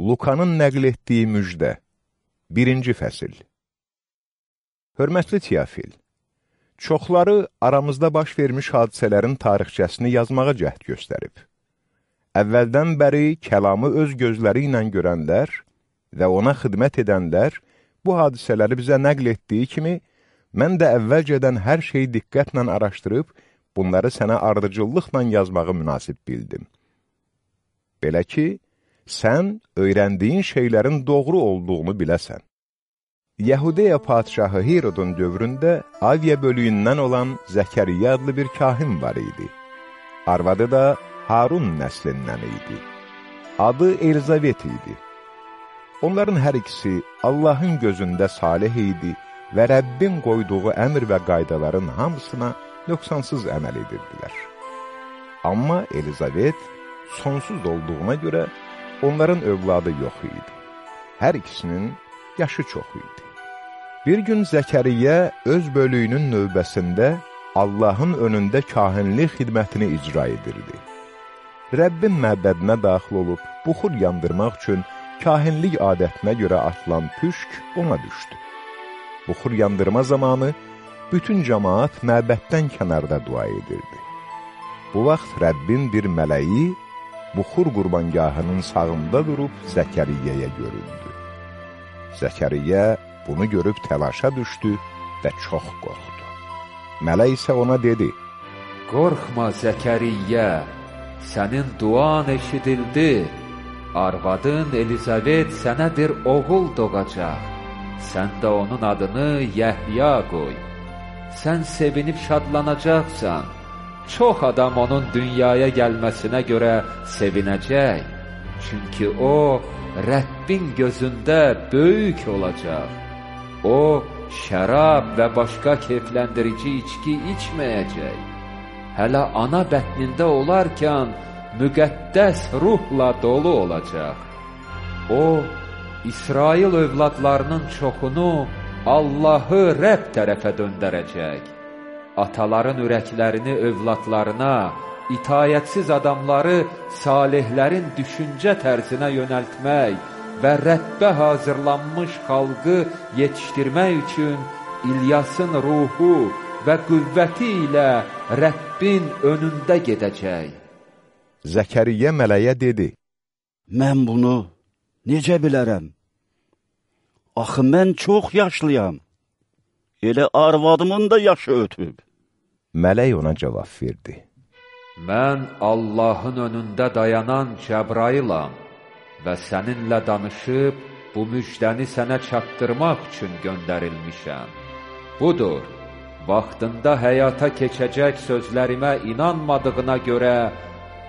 Lukanın nəql etdiyi müjdə 1-ci fəsil Hörmətli Tiyafil, çoxları aramızda baş vermiş hadisələrin tarixçəsini yazmağa cəhd göstərib. Əvvəldən bəri kəlamı öz gözləri ilə görənlər və ona xidmət edənlər bu hadisələri bizə nəql etdiyi kimi, mən də əvvəlcədən hər şeyi diqqətlə araşdırıb, bunları sənə ardıcıllıqla yazmağı münasib bildim. Belə ki, sən öyrəndiyin şeylərin doğru olduğunu biləsən. Yəhudiya padşahı Herodun dövründə Aviya bölüyündən olan Zəkəriyyə adlı bir kahin var idi. Arvadı da Harun nəslindən idi. Adı Elizabet idi. Onların hər ikisi Allahın gözündə salih idi və Rəbbin qoyduğu əmr və qaydaların hamısına nöqsansız əməl edirdilər. Amma Elizabet sonsuz olduğuna görə onların övladı yox idi. Hər ikisinin yaşı çox idi. Bir gün Zəkəriyyə öz bölüyünün növbəsində Allahın önündə kahinlik xidmətini icra edirdi. Rəbbin məbədinə daxil olub buxur yandırmaq üçün kahinlik adətinə görə atılan püşk ona düşdü. Buxur yandırma zamanı bütün cəmaat məbəddən kənarda dua edirdi. Bu vaxt Rəbbin bir mələyi buxur qurbangahının sağında durub Zəkəriyyəyə göründü. Zəkəriyyə bunu görüb təlaşa düşdü və çox qorxdu. Mələk isə ona dedi, Qorxma Zəkəriyyə, sənin duan eşidildi, arvadın Elizabet sənə bir oğul doğacaq, sən də onun adını Yəhya qoy. Sən sevinib şadlanacaqsan, Çox adam onun dünyaya gəlməsinə görə sevinəcək. Çünki o, Rəbbin gözündə böyük olacaq. O, şərab və başqa keyfləndirici içki içməyəcək. Hələ ana bətnində olarkən müqəddəs ruhla dolu olacaq. O, İsrail övladlarının çoxunu Allahı Rəbb tərəfə döndərəcək ataların ürəklərini övladlarına, itayətsiz adamları salihlərin düşüncə tərzinə yönəltmək və Rəbbə hazırlanmış xalqı yetişdirmək üçün İlyasın ruhu və qüvvəti ilə Rəbbin önündə gedəcək. Zəkəriyyə mələyə dedi, Mən bunu necə bilərəm? Axı mən çox yaşlıyam. Elə arvadımın da yaşı ötüb. Mələk ona cavab verdi. Mən Allahın önündə dayanan Cəbrailam və səninlə danışıb bu müjdəni sənə çatdırmaq üçün göndərilmişəm. Budur, vaxtında həyata keçəcək sözlərimə inanmadığına görə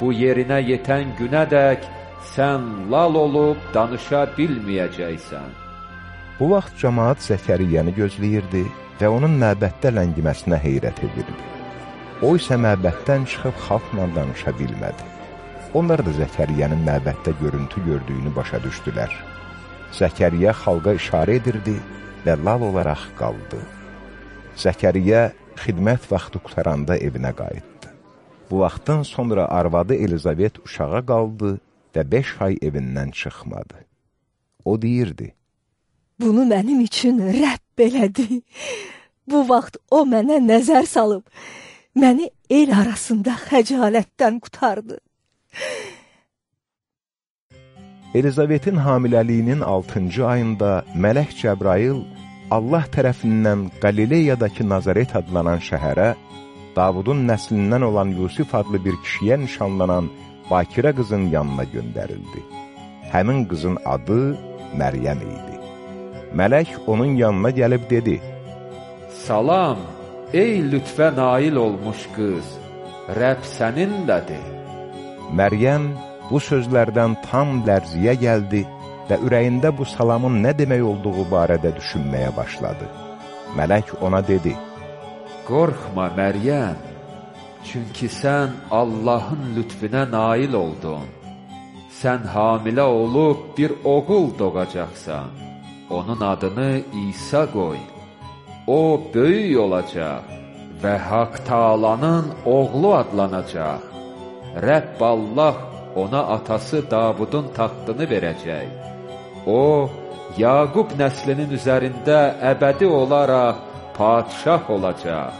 bu yerinə yetən günədək sən lal olub danışa bilməyəcəksən. Bu vaxt cəmaat Zəkəriyyəni gözləyirdi və onun məbəddə ləngiməsinə heyrət edirdi. O isə məbəddən çıxıb xalqla danışa bilmədi. Onlar da Zəkəriyyənin məbəddə görüntü gördüyünü başa düşdülər. Zəkəriyyə xalqa işarə edirdi və lal olaraq qaldı. Zəkəriyyə xidmət vaxtı qutaranda evinə qayıtdı. Bu vaxtdan sonra arvadı Elizabet uşağa qaldı və beş ay evindən çıxmadı. O deyirdi, Bunu mənim üçün Rəbb elədi. Bu vaxt o mənə nəzər salıb, məni el arasında xəcalətdən qutardı. Elizabetin hamiləliyinin 6-cı ayında Mələk Cəbrail Allah tərəfindən Qalileyadakı Nazaret adlanan şəhərə, Davudun nəslindən olan Yusif adlı bir kişiyə nişanlanan Bakirə qızın yanına göndərildi. Həmin qızın adı Məryəm idi. Mələk onun yanına gəlib dedi, Salam, ey lütfə nail olmuş qız, Rəbb səninlədir. Məryəm bu sözlərdən tam lərziyə gəldi və ürəyində bu salamın nə demək olduğu barədə düşünməyə başladı. Mələk ona dedi, Qorxma Məryəm, çünki sən Allahın lütfinə nail oldun. Sən hamilə olub bir oğul doğacaqsan. Onun adını İsa qoy. O böyük olacaq və Haqq Taalanın oğlu adlanacaq. Rəbb Allah ona atası Davudun taxtını verəcək. O, Yaqub nəslinin üzərində əbədi olaraq padşah olacaq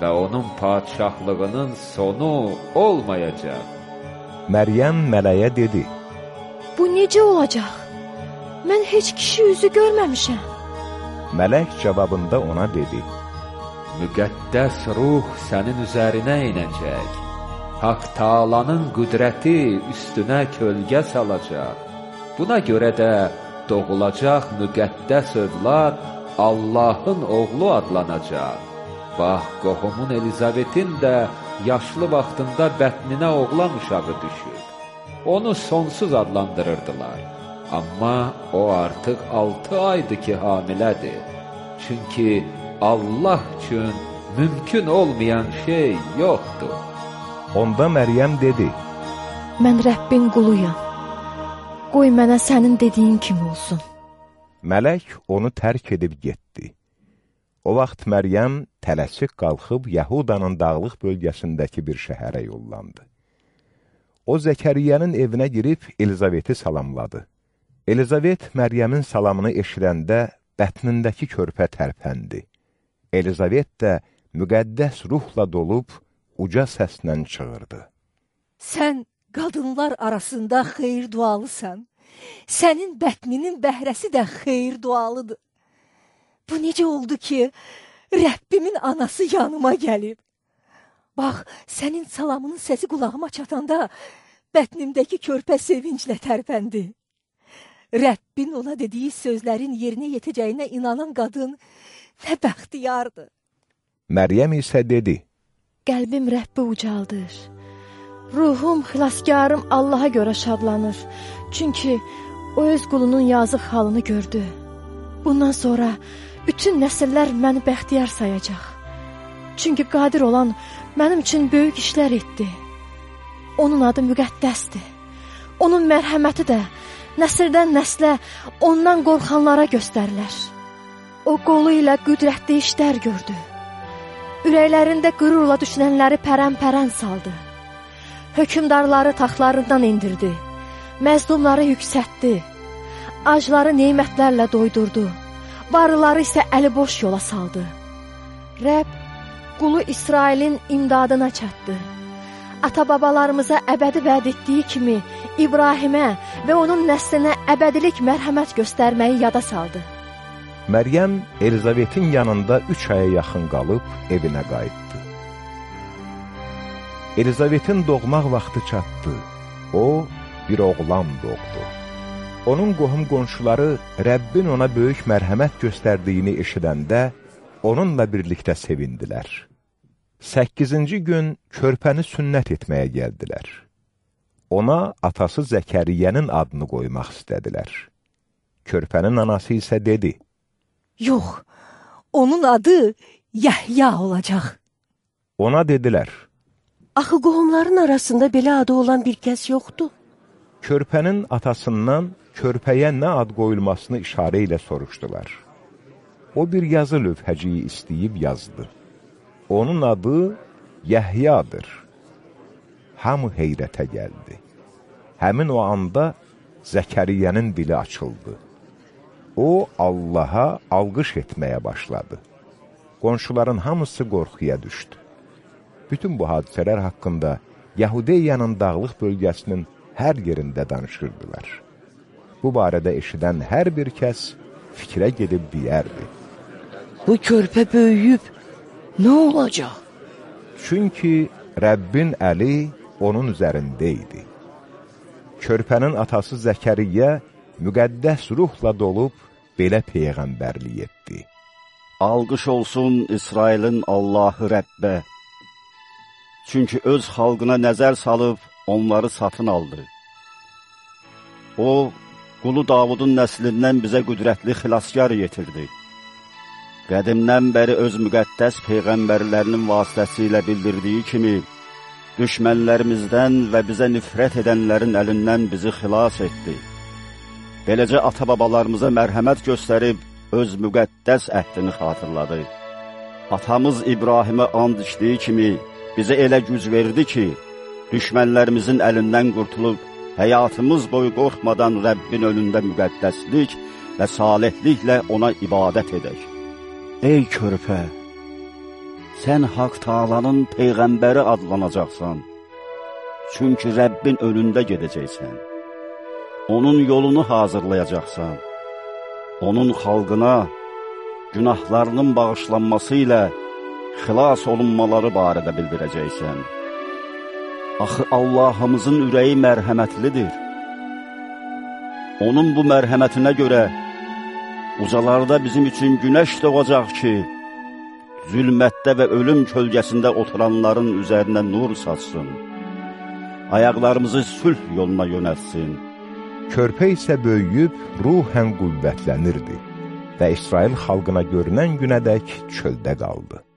və onun padşahlığının sonu olmayacaq. Məryəm mələyə dedi, Bu necə olacaq? Mən heç kişi üzü görməmişəm. Mələk cavabında ona dedi, Müqəddəs ruh sənin üzərinə inəcək. Haqq Taalanın qüdrəti üstünə kölgə salacaq. Buna görə də doğulacaq müqəddəs övlad Allahın oğlu adlanacaq. Bax, qohumun Elizabetin də yaşlı vaxtında bətninə oğlan uşağı düşüb. Onu sonsuz adlandırırdılar. Amma o artıq altı aydır ki, hamilədir. Çünki Allah üçün mümkün olmayan şey yoxdur. Onda Məryəm dedi, Mən Rəbbin quluyam. Qoy mənə sənin dediyin kimi olsun. Mələk onu tərk edib getdi. O vaxt Məryəm tələsik qalxıb Yahudanın dağlıq bölgəsindəki bir şəhərə yollandı. O Zəkəriyyənin evinə girib Elizaveti salamladı. Elizabet Məryəmin salamını eşidəndə bətnindəki körpə tərpəndi. Elizabet də müqəddəs ruhla dolub uca səslə çığırdı. Sən qadınlar arasında xeyir dualısan. Sənin bətninin bəhrəsi də xeyir dualıdır. Bu necə oldu ki, Rəbbimin anası yanıma gəlib? Bax, sənin salamının səsi qulağıma çatanda bətnimdəki körpə sevinclə tərpəndi. Rəbbin ona dediyi sözlərin yerinə yetəcəyinə inanan qadın nə bəxtiyardır. Məryəm isə dedi, Qəlbim Rəbbi ucaldır. Ruhum, xilaskarım Allaha görə şadlanır. Çünki o öz qulunun yazıq halını gördü. Bundan sonra bütün nəsillər məni bəxtiyar sayacaq. Çünki qadir olan mənim üçün böyük işlər etdi. Onun adı müqəddəsdir. Onun mərhəməti də nəsildən nəslə ondan qorxanlara göstərilər. O qolu ilə qüdrətli işlər gördü. Ürəklərində qürurla düşünənləri pərən-pərən saldı. Hökümdarları taxtlarından indirdi. Məzlumları yüksətdi. Acları nemətlərlə doydurdu. Varlıları isə əli boş yola saldı. Rəbb qulu İsrailin imdadına çatdı. Ata-babalarımıza əbədi vəd etdiyi kimi İbrahimə və onun nəslinə əbədilik mərhəmət göstərməyi yada saldı. Məryəm Elizabetin yanında üç aya yaxın qalıb evinə qayıtdı. Elizabetin doğmaq vaxtı çatdı. O, bir oğlan doğdu. Onun qohum qonşuları Rəbbin ona böyük mərhəmət göstərdiyini eşidəndə, onunla birlikdə sevindilər. Səkkizinci gün körpəni sünnət etməyə gəldilər. Ona atası Zəkəriyyənin adını qoymaq istədilər. Körpənin anası isə dedi, Yox, onun adı Yəhya olacaq. Ona dedilər, Axı qohumların arasında belə adı olan bir kəs yoxdur. körpənin atasından körpəyə nə ad qoyulmasını işarə ilə soruşdular. O bir yazı lövhəciyi istəyib yazdı. Onun adı Yəhyadır. Hamı heyrətə gəldi. Həmin o anda Zəkəriyyənin dili açıldı. O, Allaha alqış etməyə başladı. Qonşuların hamısı qorxuya düşdü. Bütün bu hadisələr haqqında Yahudiyanın dağlıq bölgəsinin hər yerində danışırdılar. Bu barədə eşidən hər bir kəs fikrə gedib deyərdi. Bu körpə böyüyüb nə olacaq? Çünki Rəbbin əli onun üzərində idi. Körpənin atası Zəkəriyyə müqəddəs ruhla dolub belə peyğəmbərlik etdi. Alqış olsun İsrailin Allahı Rəbbə. Çünki öz xalqına nəzər salıb onları satın aldı. O, qulu Davudun nəslindən bizə qüdrətli xilaskar yetirdi. Qədimdən bəri öz müqəddəs peyğəmbərlərinin vasitəsilə bildirdiyi kimi, düşmənlərimizdən və bizə nifrət edənlərin əlindən bizi xilas etdi. Beləcə ata-babalarımıza mərhəmət göstərib, öz müqəddəs əhdini xatırladı. Atamız İbrahimə and içdiyi kimi, bizə elə güc verdi ki, düşmənlərimizin əlindən qurtulub, həyatımız boyu qorxmadan Rəbbin önündə müqəddəslik və salihliklə ona ibadət edək. Ey körpə, sən Haq Taalanın Peyğəmbəri adlanacaqsan. Çünki Rəbbin önündə gedəcəksən. Onun yolunu hazırlayacaqsan. Onun xalqına günahlarının bağışlanması ilə xilas olunmaları barədə bildirəcəksən. Axı Allahımızın ürəyi mərhəmətlidir. Onun bu mərhəmətinə görə ucalarda bizim üçün günəş doğacaq ki, zülmətdə və ölüm kölgəsində oturanların üzərinə nur saçsın. Ayaqlarımızı sülh yoluna yönəlsin. Körpə isə böyüyüb ruhən qüvvətlənirdi və İsrail xalqına görünən günədək çöldə qaldı.